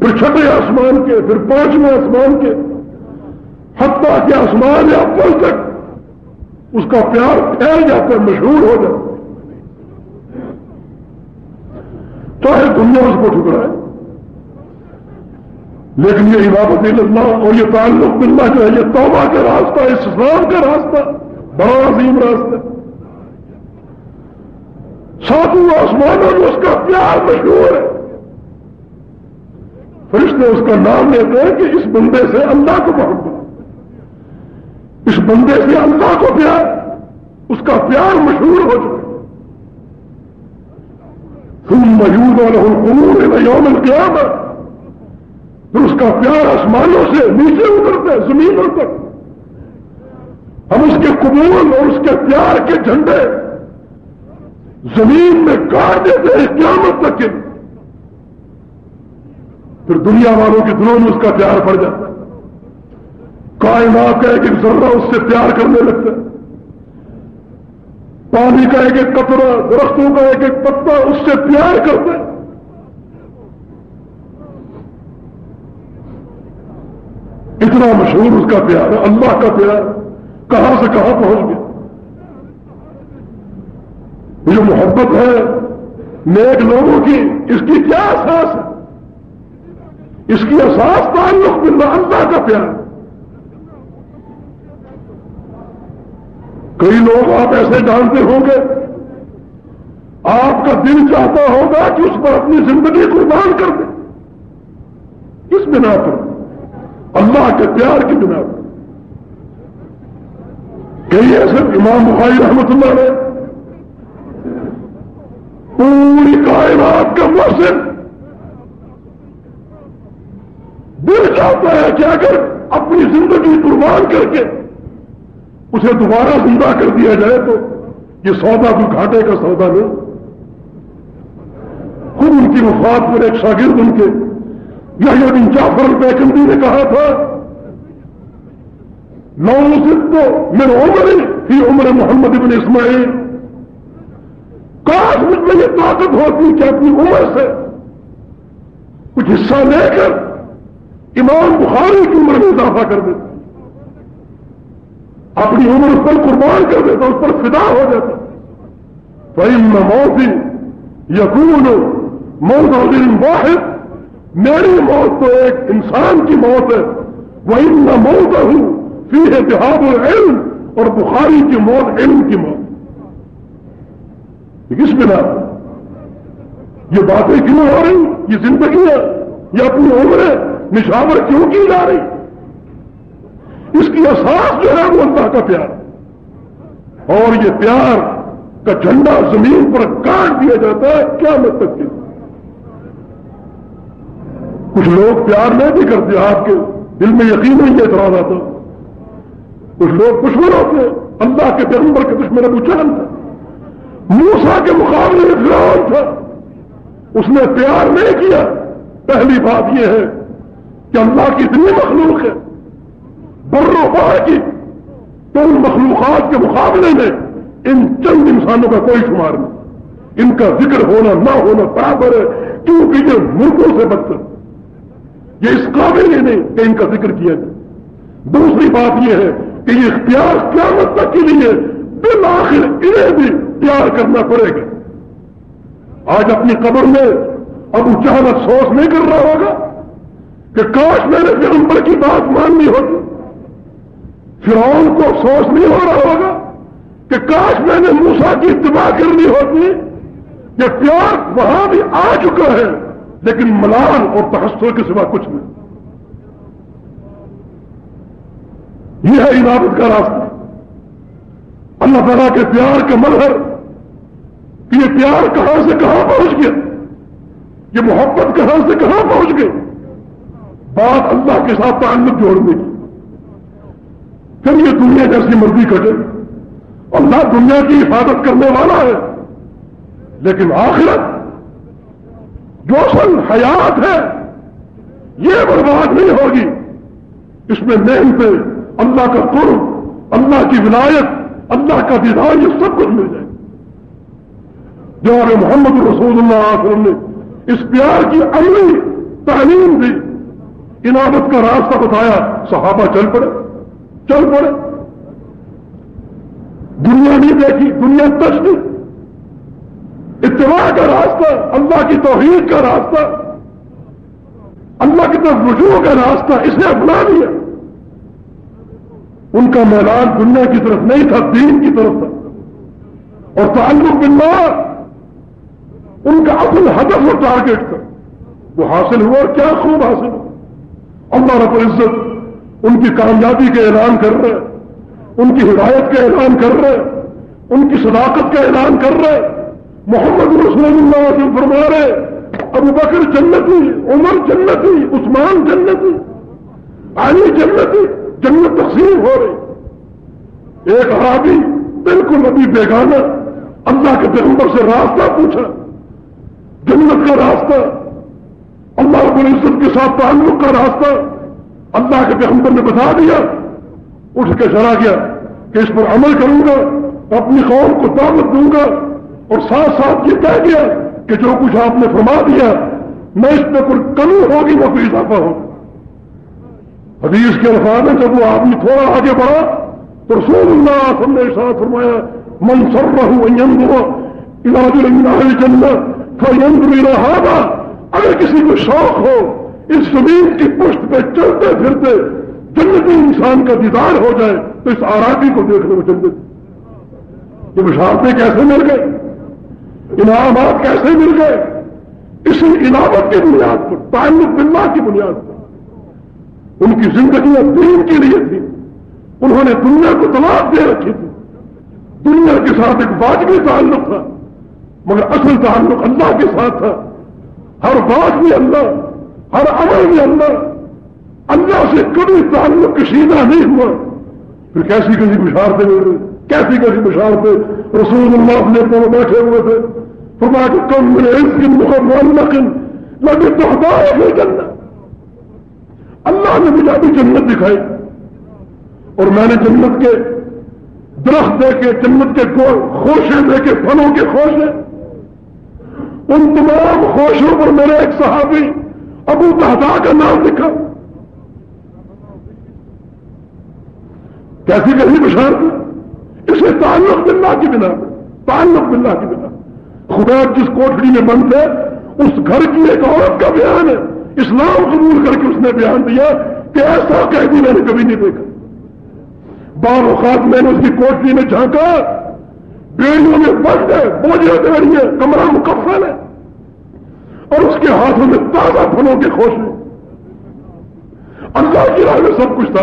Speaker 1: پھر چھٹے آسمان کے پھر پانچویں آسمان کے حتیٰ کے آسمان یا پل تک اس کا پیار پھیل جاتا ہے مشہور ہو جاتا ہے چاہے دنیا اس کو ٹھکرائے لیکن یہ عبادت اللہ اور یہ تعلق ملنا جو ہے، یہ توبہ کا راستہ، اسلام کا راستہ، بڑا عظیم راستہ۔ ساتوں آسمانوں میں اس کا پیار مشہور ہے۔ فرشتے اس کا نام لیتے ہیں کہ اس بندے سے اللہ کو محبت۔ اس بندے سے اللہ کو پیار، اس کا پیار مشہور ہو چکا۔ تم موجود اور قبور یوم القیامت پھر اس کا پیار آسمانوں سے نیچے اترتا ہے زمینوں تک ہم اس کے قبول اور اس کے پیار کے جھنڈے زمین میں کاٹ دیتے ہیں قیامت تک کے پھر دنیا والوں کے دلوں میں اس کا پیار پڑ جاتا ہے۔ کائنات کا ایک ایک ذرہ اس سے پیار کرنے لگتا ہے۔ پانی کا ایک ایک کپڑا، درختوں کا ایک ایک پتا اس سے پیار کرتے اتنا مشہور اس کا پیار ہے، اللہ کا پیار کہاں سے کہاں پہنچ گیا؟ یہ جو محبت ہے، نیک لوگوں کی، اس کی کیا احساس ہے؟ اس کی احساس تعلق باللہ، اللہ کا پیار کئی لوگ آپ ایسے جانتے ہوں گے، آپ کا دل چاہتا ہوگا کہ اس پر اپنی زندگی قربان کر دیں کس بنا پر۔ اللہ کے پیار کی بنا پر۔ کئی ایسے امام بخاری رحمت اللہ نے پوری کائنات کا محسن دل چاہتا ہے کہ اگر اپنی زندگی قربان کر کے اسے دوبارہ زندہ کر دیا جائے تو یہ سودا بھی گھاٹے کا سودا نہیں۔ خود ان کی وفات پر ایک شاگرد ان کے یعنی یا بن جعفر البیکندی نے کہا تھا نو تو میرے عمر ہی عمر محمد ابن اسماعیل۔ کاش مجھ میں یہ طاقت ہوتی کہ اپنی عمر سے کچھ حصہ لے کر امام بخاری کی عمر میں اضافہ کر دیتے اپنی عمر اس پر قربان کر دیتا، اس پر فدا ہو جاتا۔ فعم موت یقون موت اور واحد۔ میری موت تو ایک انسان کی موت ہے۔ وہ ان موت ہوں فی ہے العلم اور بخاری کی موت علم کی موت۔ کس بنا یہ باتیں کیوں ہو رہی؟ یہ زندگی ہے یہ اپنی عمر نشاور کیوں کی جا رہی؟ اس کی احساس جو ہے وہ اللہ کا پیار۔ اور یہ پیار کا جھنڈا زمین پر کاٹ دیا جاتا ہے۔ کیا مطلب کے کچھ لوگ پیار نہیں بھی کرتے آپ کے دل میں یقین نہیں یہ اعتراض آتا۔ کچھ لوگ دشمن ہوتے ہیں، اللہ کے پیغمبر کے دشمن ابو چان تھا موسا کے مقابلے میں فرعون تھا۔ اس نے پیار نہیں کیا۔ پہلی بات یہ ہے کہ اللہ کی اتنی مخلوق ہے، بر کی، تو ان مخلوقات کے مقابلے میں ان چند انسانوں کا کوئی شمار نہیں۔ ان کا ذکر ہونا، نہ ہونا برابر ہے۔ کیونکہ یہ ملکوں سے بدتر۔ یہ اس قابل ہی نہیں کہ ان کا ذکر کیا جائے۔ دوسری بات یہ ہے کہ یہ اختیار قیامت تک کے لیے بالآخر انہیں بھی پیار کرنا پڑے گا۔ آج اپنی قبر میں اب چہل افسوس نہیں کر رہا ہوگا کہ کاش میرے پیغمبر کی بات ماننی ہوتی۔ فرعون کو افسوس نہیں ہو رہا ہوگا کہ کاش میں نے موسا کی اتباع کرنی ہوتی۔ یہ پیار وہاں بھی آ چکا ہے۔ لیکن ملال اور تحسر کے سوا کچھ نہیں۔ یہ ہے عبادت کا راستہ۔ اللہ تعالیٰ کے پیار کا مظہر۔ کہ یہ پیار کہاں سے کہاں پہنچ گیا؟ یہ محبت کہاں سے کہاں پہنچ گئی؟ بات اللہ کے ساتھ تعلق جوڑنے کی۔ پھر یہ دنیا جیسی مرضی کٹے۔ اللہ دنیا کی حفاظت کرنے والا ہے۔ لیکن آخرت جو اصل حیات ہے، یہ برباد نہیں ہوگی۔ اس میں محنت اللہ کا قرب، اللہ کی ولایت، اللہ کا دیدار، یہ سب کچھ مل جائے جو محمد رسول اللہ علیہ وسلم نے اس پیار کی عملی تعلیم دی انعامت کا راستہ بتایا، صحابہ چل پڑے چل پڑے۔ دنیا نہیں دیکھی، دنیا تش نہیں اتباع کا راستہ، اللہ کی توحید کا راستہ، اللہ کی طرف رجوع کا راستہ اسے اپنا لیا۔ ان کا میدان دنیا کی طرف نہیں تھا، دین کی طرف تھا۔ اور تعلق باللہ، ان کا اصل ہدف اور ٹارگیٹ تھا وہ حاصل ہوا اور کیا خوب حاصل ہوا۔ اللہ رب العزت ان کی کامیابی کا اعلان کر رہے ان کی ہدایت کا اعلان کر رہے ان کی صداقت کا اعلان کر رہے محمد رسول اللہ سے فرما رہے ابو بکر جنتی، عمر جنتی، عثمان جنتی، علی جنتی، جنت تقسیم ہو رہی۔ ایک عرابی بالکل ابھی بیگانہ، اللہ کے پیغمبر سے راستہ پوچھا۔ جنت کا راستہ، اللہ رب العزت کے ساتھ تعلق کا راستہ۔ اللہ کے پیغمبر نے بتا دیا، اٹھ کے چلا گیا کہ اس پر عمل کروں گا، اپنی قوم کو دعوت دوں گا۔ اور ساتھ ساتھ یہ کہہ گیا کہ جو کچھ آپ نے فرما دیا نہ اس میں کوئی کمی ہوگی نہ کوئی اضافہ ہوگا حدیث کے الفاظ میں جب وہ آدمی تھوڑا آگے بڑھا، تو رسول اللہ ہم نے ساتھ فرمایا، من سر رہو علاج جنت رہا اگر کسی کو شوق ہو، اس زمین کی پشت پہ چلتے پھرتے جنتی انسان کا دیدار ہو جائے، تو اس آرادی کو دیکھنے میں جنت۔ یہ بشارتیں کیسے مل گئے انعامات کیسے مل گئے؟ اسی انعامت کی بنیاد پر، تعلق باللہ کی بنیاد پر۔ ان کی زندگیاں دین کے لیے تھی انہوں نے دنیا کو طلاق دے رکھی تھی۔ دنیا کے ساتھ ایک واجبی تعلق تھا، مگر اصل تعلق اللہ کے ساتھ تھا۔ ہر بات میں اللہ، ہر عمل میں اللہ۔ اللہ سے کبھی تعلق کشیدہ نہیں ہوا۔ پھر کیسی کسی بشارتیں مل رہی کیسی کیسی بشارتیں؟ رسول اللہ اپنے بیٹھے ہوئے تھے۔ فرما کہ کم ملے اس لگے تو ہدایت جنت اللہ نے مجھے ابھی جنت دکھائی اور میں نے جنت کے درخت دے کے، جنت کے خوشے دے کے، پھلوں کے خوشے، ان تمام خوشوں پر میرے ایک صحابی ابو تحدا کا نام لکھا۔ کیسی کیسی بشار اسے تعلق باللہ کی بنا تعلق باللہ کی بنا خدا جس کوٹڑی میں بند ہے، اس گھر کی ایک عورت کا بیان ہے۔ اسلام قبول کر کے اس نے بیان دیا کہ ایسا قیدی میں نے کبھی نہیں دیکھا۔ بار اوقات میں نے اس کی کوٹڑی میں جھانکا۔ بیڑیوں میں بند ہے، بوجھے بیڑی ہے کمرہ مکفل ہے۔ اور اس کے ہاتھوں میں تازہ پھلوں کے خوش ہیں۔ اللہ کی راہ میں سب کچھ تھا۔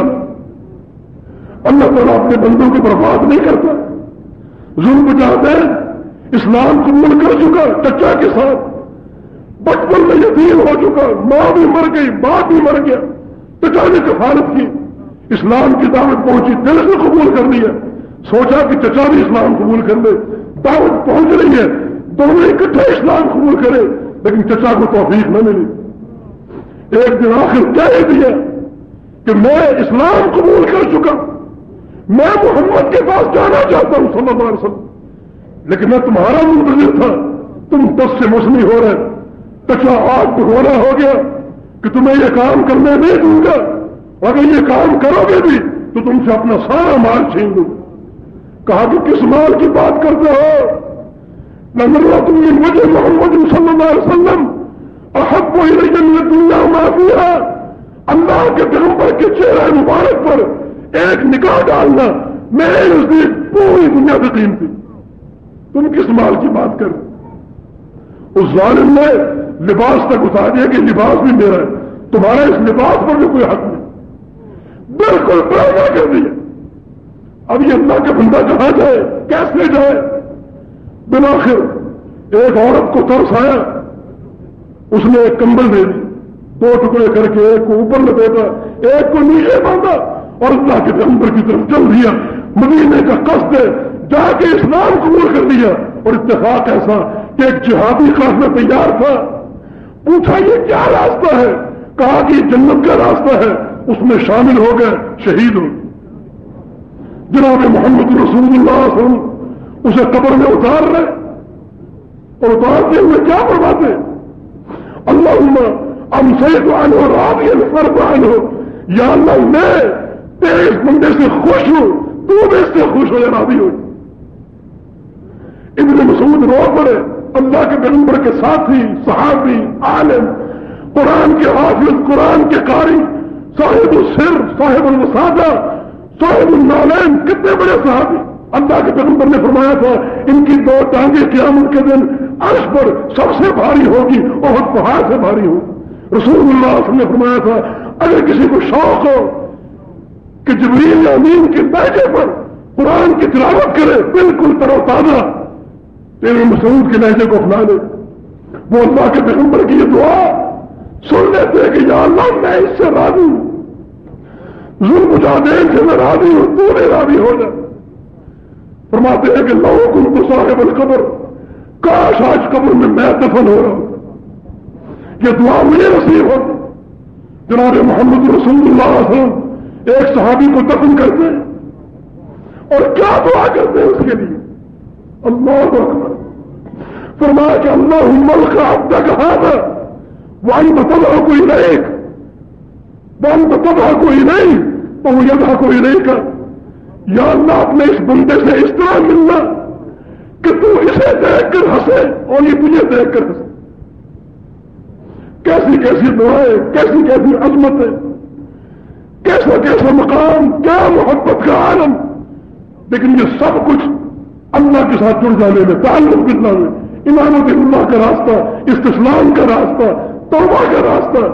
Speaker 1: اللہ تعالیٰ اپنے بندوں کی برباد نہیں کرتا۔ ظلم چاہتے ہیں اسلام قبول کر چکا، چچا کے ساتھ۔ بچپن میں یتیم ہو چکا، ماں بھی مر گئی، باپ بھی مر گیا۔ چچا نے کفالت کی۔ اسلام کی دعوت پہنچی، دل سے قبول کر لیا سوچا کہ چچا بھی اسلام قبول کر لے۔ دعوت پہنچ رہی ہے۔ دونوں اکٹھے اسلام قبول کرے، لیکن چچا کو توفیق نہ ملی۔ ایک دن آخر کہہ دیا کہ میں اسلام قبول کر چکا۔ میں محمد کے پاس جانا چاہتا ہوں، صلی اللہ علیہ وسلم۔ لیکن میں تمہارا منتظر تھا۔ تم دس سے مسمی ہو رہے۔ کچا آگ بھگونا ہو گیا کہ تمہیں یہ کام کرنے نہیں دوں گا۔ اگر یہ کام کرو گے بھی تو تم سے اپنا سارا مال چھین دوں کہا کہ کس مال کی بات کرتے ہو؟ نمبر تم یہ مجھے محمد صلی اللہ علیہ وسلم۔ احب و جن دنیا معافی ہے اللہ کے پیغمبر کے چہرے مبارک پر ایک نکاح ڈالنا میرے نزدیک پوری دنیا سے قیمتی۔ تم کس مال کی بات کر اس ظالم نے لباس تک اتار دیا کہ لباس بھی میرا ہے۔ تمہارا اس لباس پر بھی کوئی حق نہیں۔ بالکل پیدا کر دیا۔ اب یہ اللہ کا بندہ کہاں جائے، کیسے جائے؟ بلاخر ایک عورت کو ترس آیا۔ اس نے ایک کمبل دے دی۔ دو ٹکڑے کر کے ایک کو اوپر لپیٹا، ایک کو نیچے باندھا اور اللہ کے کمبل کی طرف چل دیا۔ مدینے کا قصد ہے، جا کے اسلام قبول کر لیا۔ اور اتفاق ایسا کہ ایک جہادی خاص میں تیار تھا۔ پوچھا، یہ کیا راستہ ہے؟ کہا کہ جنت کا راستہ ہے۔ اس میں شامل ہو گئے، شہید ہو۔ جناب محمد رسول اللہ علیہ وسلم اسے قبر میں اتار رہے اور اتارتے ہوئے کیا فرماتے اللہ ہم سید ہو رابی فرق ہو یا اللہ، میں تیرے اس بندے سے خوش ہوں۔ تو بھی اس سے خوش ہو یا رابی ہو ابن مسعود رو پڑے اللہ کے پیغمبر کے ساتھی، صحابی، عالم، قرآن کے حافظ، قرآن کے قاری، صاحب السر، صاحب الوسادہ صاحب النالین، کتنے بڑے صحابی۔ اللہ کے پیغمبر نے فرمایا تھا، ان کی دو ٹانگیں قیامت کے دن عرش پر سب سے بھاری ہوگی اور پہاڑ سے بھاری ہوگی۔ رسول اللہ علیہ وسلم نے فرمایا تھا، اگر کسی کو شوق ہو کہ جبریل امین کے بیٹے پر قرآن کی تلاوت کرے، بالکل ترو تازہ۔ تیرے مسعود کے لہجے کو اپنا لے۔ وہ اللہ کے پیغمبر کی یہ دعا سن لیتے کہ یا اللہ میں اس سے راضی ہوں۔ ظلم مجاہدین سے میں راضی ہوں، تو نے راضی ہو جائے فرماتے ہیں کہ لو کن کو صاحب القبر۔ کاش آج قبر میں میں دفن ہو رہا ہوں۔ یہ دعا مجھے نصیب ہو۔ جناب محمد رسول اللہ علیہ وسلم ایک صحابی کو دفن کرتے ہیں اور کیا دعا کرتے ہیں اس کے لیے؟ اللہ اکبر۔ فرمایا کہ اللہ ملک کا اب تک کہا تھا وہی بتلا کوئی نہیں۔ وہی بتلا کوئی نہیں۔ تو وہ یدھا کوئی نہیں کا یا اللہ، اپنے اس بندے سے اس طرح ملنا کہ تو اسے دیکھ کر ہنسے اور یہ تجھے دیکھ کر ہنسے۔ کیسی کیسی دعائیں، کیسی کیسی عظمت ہے کیسا کیسا مقام؟ کیا محبت کا عالم؟ لیکن یہ سب کچھ اللہ کے ساتھ جڑ جانے میں، تعلق بلّہ میں امامت اللہ کا راستہ، استسلام کا راستہ، توبہ کا راستہ،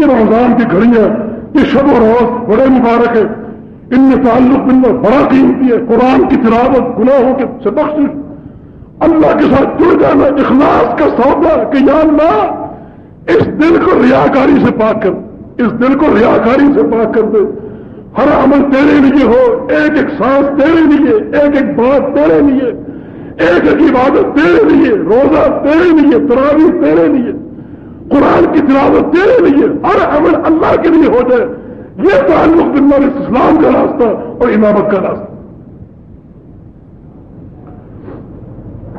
Speaker 1: یہ رمضان کی گھڑیاں، یہ شب و روز بڑے مبارک ہے ان میں تعلق بلّہ بڑا قیمتی ہے۔ قرآن کی تلاوت گناہوں کے سے۔ بخش اللہ کے ساتھ جڑ جانا اخلاص کا سودا کہ یا اللہ، اس دل کو ریاکاری سے پاک کر۔ اس دل کو ریاکاری سے پاک کر دے۔ ہر عمل تیرے لیے ہو، ایک ایک سانس تیرے لیے، ایک ایک بات تیرے لیے، ایک ایک عبادت تیرے لیے، روزہ تیرے لیے تراوی تیرے لیے، قرآن کی تلاوت تیرے لیے، ہر عمل اللہ کے لیے ہو جائے۔ یہ تعلق بلّہ اسلام کا راستہ اور امامت کا راستہ۔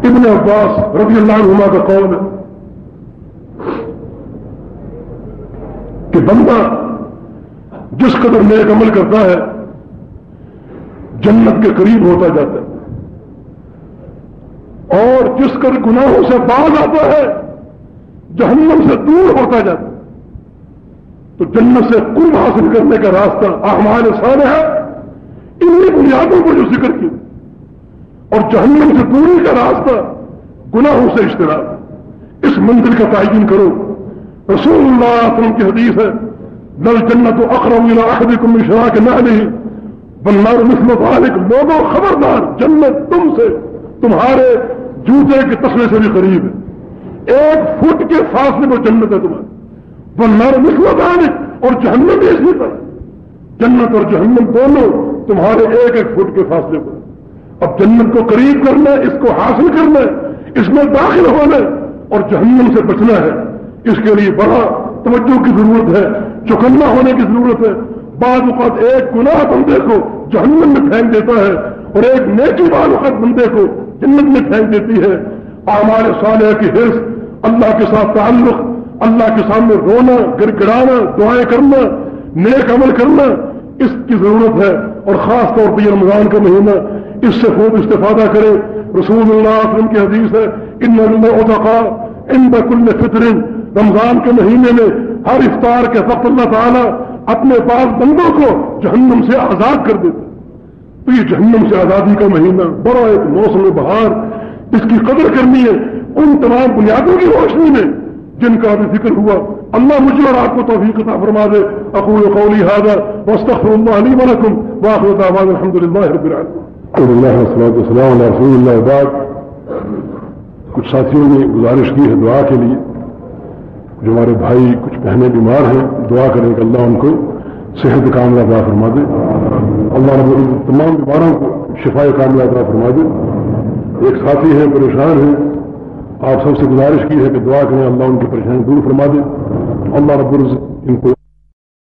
Speaker 1: ابن عباس رضی اللہ عنہ کا قول ہے۔ کہ بندہ جس قدر نیک عمل کرتا ہے، جنت کے قریب ہوتا جاتا ہے۔ اور جس قدر گناہوں سے باز آتا ہے، جہنم سے دور ہوتا جاتا ہے۔ تو جنت سے قرب حاصل کرنے کا راستہ احمد سارے ہے انہیں بنیادوں پر جو ذکر کی اور جہنم سے دوری کا راستہ گناہوں سے اشتراک۔ اس منزل کا تعین کرو۔ رسول اللہ وسلم کی حدیث ہے نل جنت اخرم الى احدكم من شراك نعله والنار مثل ذلك لوگوں خبردار، جنت تم سے، تمہارے جوتے کے تسلے سے بھی قریب ہے۔ ایک فٹ کے فاصلے میں جنت ہے تمہارے والنار مثل ذلك، اور جہنم بھی اسی طرح۔ جنت اور جہنم دونوں تمہارے ایک ایک فٹ کے فاصلے پر۔ اب جنت کو قریب کرنا ہے، اس کو حاصل کرنا ہے، اس میں داخل ہونا ہے اور جہنم سے بچنا ہے۔ اس کے لیے بڑا توجہ کی ضرورت ہے چکنا ہونے کی ضرورت ہے۔ بعض اوقات ایک گناہ بندے کو جہنم میں پھینک دیتا ہے اور ایک نیکی بعض اوقات بندے کو جنت میں پھینک دیتی ہے۔ ہمارے صالح کی حرص، اللہ کے ساتھ تعلق، اللہ کے سامنے رونا گر گڑانا دعائیں کرنا، نیک عمل کرنا، اس کی ضرورت ہے۔ اور خاص طور پہ یہ رمضان کا مہینہ، اس سے خوب استفادہ کرے رسول اللہ علیہ وسلم کی حدیث ہے ان اتقا ان بکل فطرن رمضان کے مہینے میں ہر افطار کے وقت اللہ تعالیٰ اپنے پاس بندوں کو جہنم سے آزاد کر دیتے تو یہ جہنم سے آزادی کا مہینہ بڑا ایک موسم بہار۔ اس کی قدر کرنی ہے ان تمام بنیادوں کی روشنی میں جن کا ابھی ذکر ہوا۔ اللہ مجھے اور آپ کو توفیق عطا فرما دے۔ اقول قولی هذا واستغفر الله لي ولكم واخر دعوانا الحمد لله رب العالمين اللہ والصلاه والسلام على رسول اللہ بعد کچھ ساتھیوں نے گزارش کی ہے دعا کے لیے۔ جو ہمارے بھائی کچھ بہنیں بیمار ہیں، دعا کریں کہ اللہ ان کو صحت کاملہ کا فرما دے۔ اللہ رب تمام بیماروں کو شفا کاملہ یاترا فرما دے۔ ایک ساتھی ہیں، پریشان ہیں۔ آپ سب سے گزارش کی ہے کہ دعا کریں، اللہ ان کی پریشانی دور فرما دے۔ اللہ رب العزت ان کو